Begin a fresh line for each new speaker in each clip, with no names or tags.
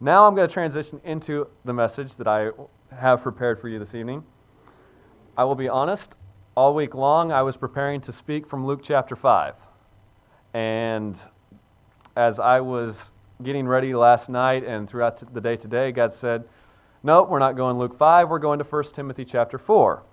Now I'm going to transition into the message that I have prepared for you this evening. I will be honest, all week long I was preparing to speak from Luke chapter 5. And as I was getting ready last night and throughout the day today, God said, Nope, we're not going Luke 5, we're going to 1 Timothy chapter 4.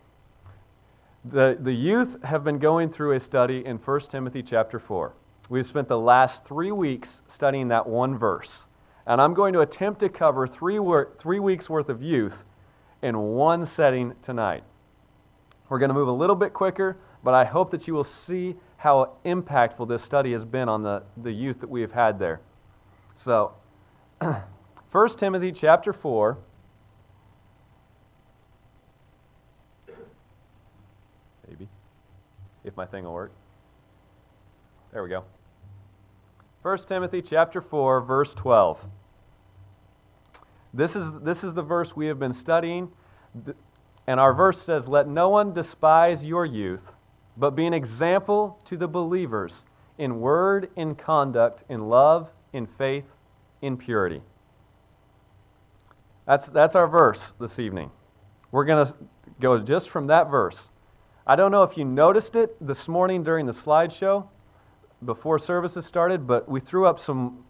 The, the youth have been going through a study in 1 Timothy chapter 4. We've spent the last three weeks studying that one verse. And I'm going to attempt to cover three, wor- three weeks worth of youth in one setting tonight. We're going to move a little bit quicker, but I hope that you will see how impactful this study has been on the, the youth that we have had there. So, 1 Timothy chapter 4. Maybe, if my thing will work. There we go. 1 Timothy chapter 4, verse 12. This is, this is the verse we have been studying. And our verse says, Let no one despise your youth, but be an example to the believers in word, in conduct, in love, in faith, in purity. That's, that's our verse this evening. We're going to go just from that verse. I don't know if you noticed it this morning during the slideshow before services started, but we threw up some,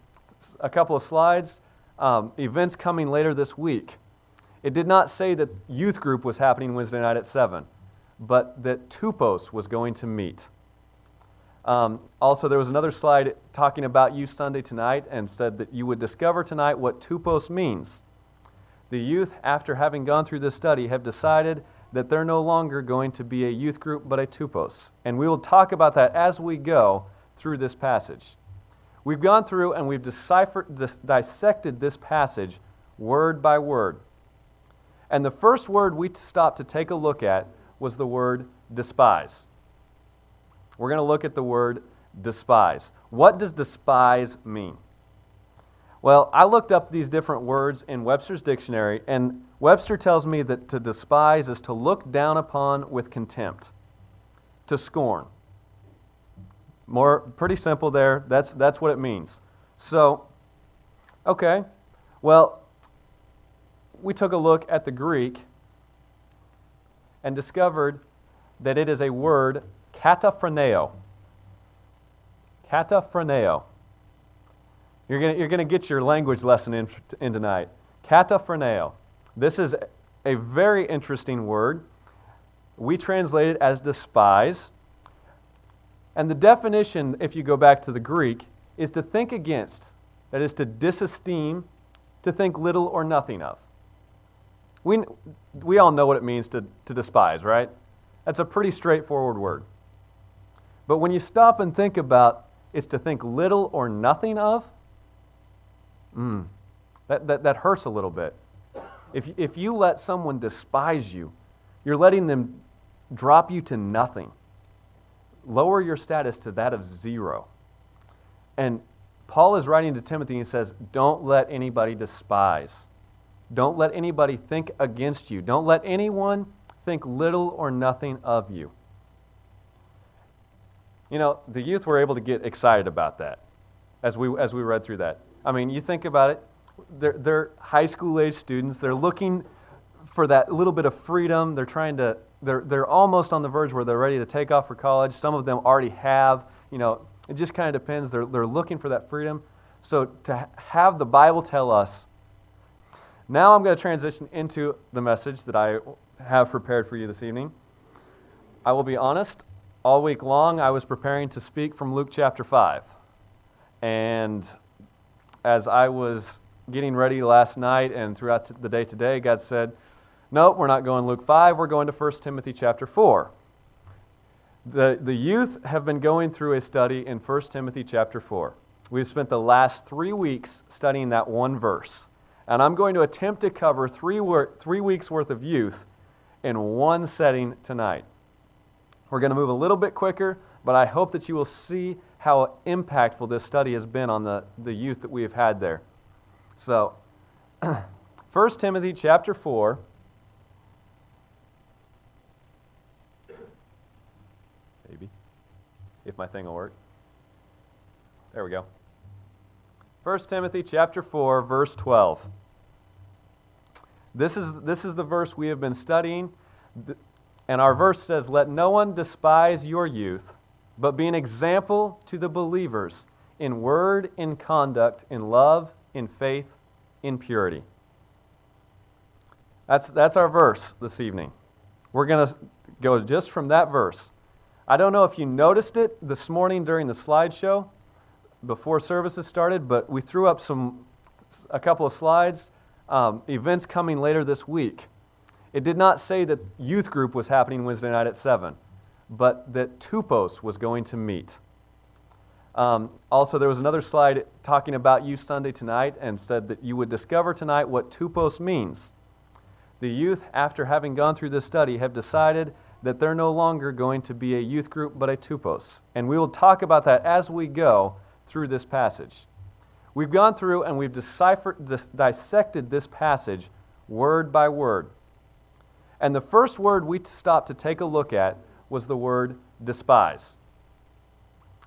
a couple of slides, um, events coming later this week. It did not say that youth group was happening Wednesday night at 7, but that Tupos was going to meet. Um, also, there was another slide talking about Youth Sunday tonight and said that you would discover tonight what Tupos means. The youth, after having gone through this study, have decided that they're no longer going to be a youth group but a Tupos. And we will talk about that as we go through this passage. We've gone through and we've deciphered, dis- dissected this passage word by word. And the first word we stopped to take a look at was the word despise. We're going to look at the word despise. What does despise mean? Well, I looked up these different words in Webster's dictionary, and Webster tells me that to despise is to look down upon with contempt, to scorn. More pretty simple there. That's that's what it means. So, okay. Well, we took a look at the Greek and discovered that it is a word, kataphroneo. Kataphroneo. You're going you're gonna get your language lesson in, in tonight. Kataphroneo. This is a very interesting word. We translate it as despise. And the definition, if you go back to the Greek, is to think against, that is, to disesteem, to think little or nothing of. We, we all know what it means to, to despise, right? That's a pretty straightforward word. But when you stop and think about it's to think little or nothing of, mm, that, that, that hurts a little bit. If, if you let someone despise you, you're letting them drop you to nothing. Lower your status to that of zero. And Paul is writing to Timothy and says, Don't let anybody despise. Don't let anybody think against you. Don't let anyone think little or nothing of you. You know, the youth were able to get excited about that as we, as we read through that. I mean, you think about it, they're, they're high school age students. They're looking for that little bit of freedom. They're trying to, they're, they're almost on the verge where they're ready to take off for college. Some of them already have. You know, it just kind of depends. They're, they're looking for that freedom. So to have the Bible tell us now I'm going to transition into the message that I have prepared for you this evening. I will be honest, all week long I was preparing to speak from Luke chapter 5. And as I was getting ready last night and throughout the day today, God said, Nope, we're not going Luke 5, we're going to 1 Timothy chapter 4. The, the youth have been going through a study in 1 Timothy chapter 4. We've spent the last three weeks studying that one verse. And I'm going to attempt to cover three, wor- three weeks worth of youth in one setting tonight. We're going to move a little bit quicker, but I hope that you will see how impactful this study has been on the, the youth that we have had there. So, 1 Timothy chapter 4. Maybe, if my thing will work. There we go. 1 Timothy chapter 4 verse 12. This is, this is the verse we have been studying. And our verse says, Let no one despise your youth, but be an example to the believers in word, in conduct, in love, in faith, in purity. That's, that's our verse this evening. We're going to go just from that verse. I don't know if you noticed it this morning during the slideshow before services started, but we threw up some, a couple of slides, um, events coming later this week. It did not say that youth group was happening Wednesday night at 7, but that Tupos was going to meet. Um, also, there was another slide talking about Youth Sunday tonight and said that you would discover tonight what Tupos means. The youth, after having gone through this study, have decided that they're no longer going to be a youth group but a Tupos. And we will talk about that as we go through this passage. We've gone through and we've deciphered, dis- dissected this passage word by word. And the first word we stopped to take a look at was the word despise.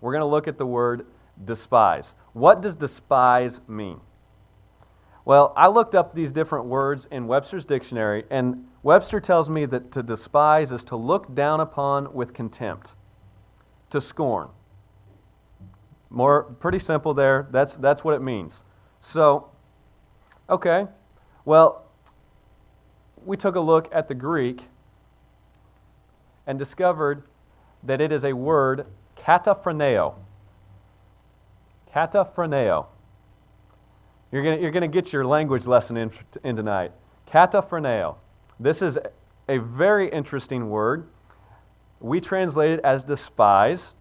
We're going to look at the word despise. What does despise mean? Well, I looked up these different words in Webster's dictionary, and Webster tells me that to despise is to look down upon with contempt, to scorn. More pretty simple there. That's that's what it means. So, okay. Well, we took a look at the Greek and discovered that it is a word kataphroneo. Kataphroneo. You're going you're gonna get your language lesson in, in tonight. Kataphroneo. This is a very interesting word. We translate it as despise.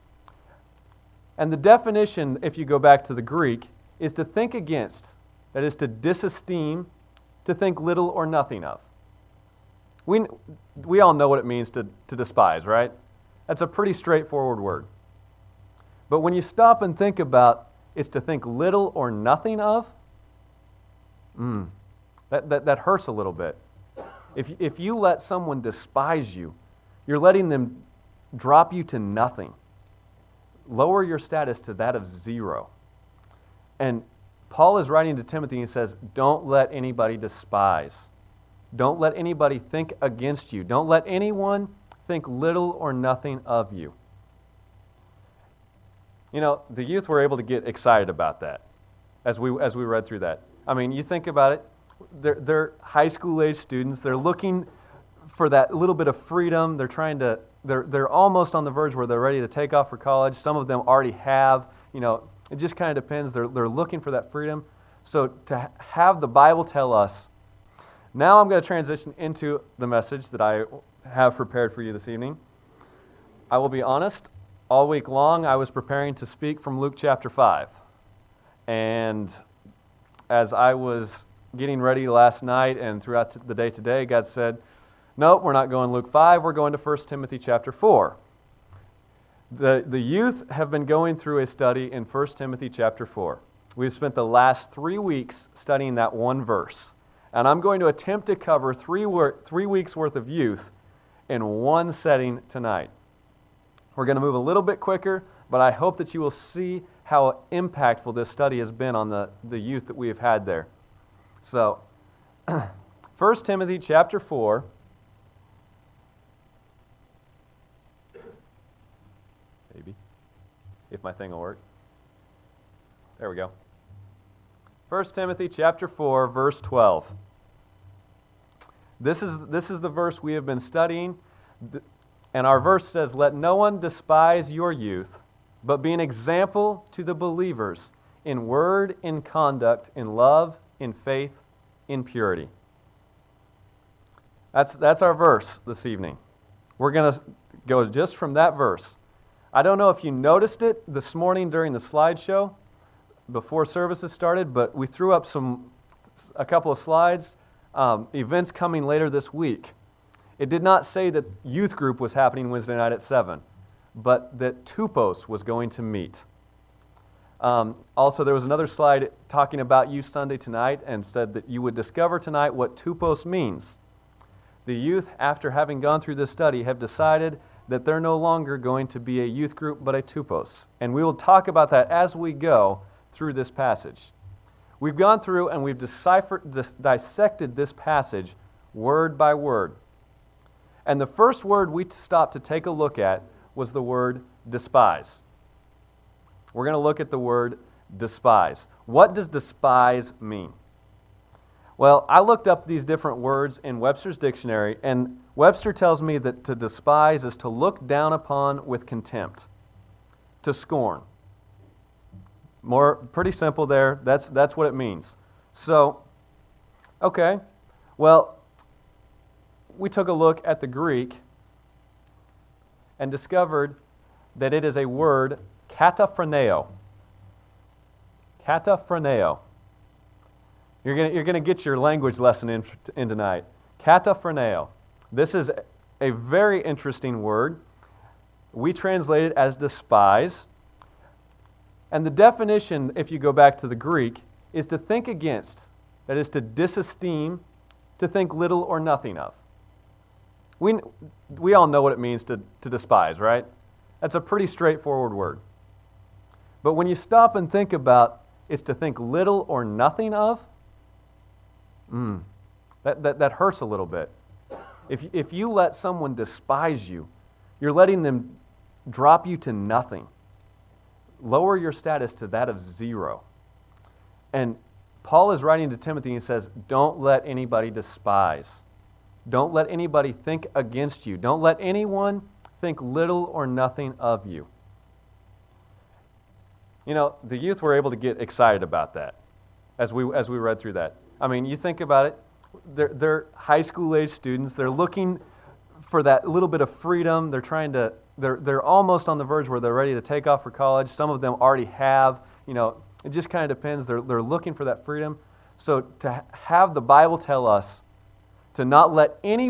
And the definition, if you go back to the Greek, is to think against, that is, to disesteem, to think little or nothing of. We, we all know what it means to, to despise, right? That's a pretty straightforward word. But when you stop and think about it's to think little or nothing of, mm, that, that, that hurts a little bit. If, if you let someone despise you, you're letting them drop you to nothing. Lower your status to that of zero. And Paul is writing to Timothy and says, Don't let anybody despise. Don't let anybody think against you. Don't let anyone think little or nothing of you. You know, the youth were able to get excited about that as we, as we read through that. I mean, you think about it, they're, they're high school age students. They're looking for that little bit of freedom. They're trying to, they're, they're almost on the verge where they're ready to take off for college. Some of them already have. You know, it just kind of depends. They're, they're looking for that freedom. So to have the Bible tell us, now I'm going to transition into the message that I have prepared for you this evening. I will be honest, all week long, I was preparing to speak from Luke chapter 5. And as I was getting ready last night and throughout the day today, God said, Nope, we're not going Luke 5, we're going to 1 Timothy chapter 4. The, the youth have been going through a study in 1 Timothy chapter 4. We've spent the last three weeks studying that one verse. And I'm going to attempt to cover three, wor- three weeks' worth of youth in one setting tonight. We're going to move a little bit quicker, but I hope that you will see how impactful this study has been on the, the youth that we have had there. So, 1 Timothy chapter 4. Maybe, if my thing will work. There we go. 1 Timothy chapter 4, verse 12. This is, this is the verse we have been studying. And our verse says, Let no one despise your youth, but be an example to the believers in word, in conduct, in love, in faith, in purity. That's, that's our verse this evening. We're going to go just from that verse. I don't know if you noticed it this morning during the slideshow before services started, but we threw up some, a couple of slides, um, events coming later this week. It did not say that youth group was happening Wednesday night at 7, but that Tupos was going to meet. Um, also, there was another slide talking about Youth Sunday tonight and said that you would discover tonight what Tupos means. The youth, after having gone through this study, have decided that they're no longer going to be a youth group but a Tupos. And we will talk about that as we go through this passage. We've gone through and we've deciphered, dis- dissected this passage word by word. And the first word we stopped to take a look at was the word despise. We're going to look at the word despise. What does despise mean? Well, I looked up these different words in Webster's dictionary, and Webster tells me that to despise is to look down upon with contempt, to scorn. More pretty simple there. That's that's what it means. So, okay. Well, we took a look at the Greek and discovered that it is a word kataphroneo. Kataphroneo. You're going you're to get your language lesson in, in tonight. Kataphroneo. This is a very interesting word. We translate it as despise. And the definition, if you go back to the Greek, is to think against, that is, to disesteem, to think little or nothing of. We, we all know what it means to, to despise, right? That's a pretty straightforward word. But when you stop and think about it's to think little or nothing of, mm, that, that, that hurts a little bit. If, if you let someone despise you, you're letting them drop you to nothing. Lower your status to that of zero. And Paul is writing to Timothy and he says, Don't let anybody despise. Don't let anybody think against you. Don't let anyone think little or nothing of you. You know, the youth were able to get excited about that as we, as we read through that. I mean, you think about it, they're, they're high school age students. They're looking for that little bit of freedom. They're trying to, they're, they're almost on the verge where they're ready to take off for college. Some of them already have, you know, it just kind of depends. They're, they're looking for that freedom. So to have the Bible tell us to not let anyone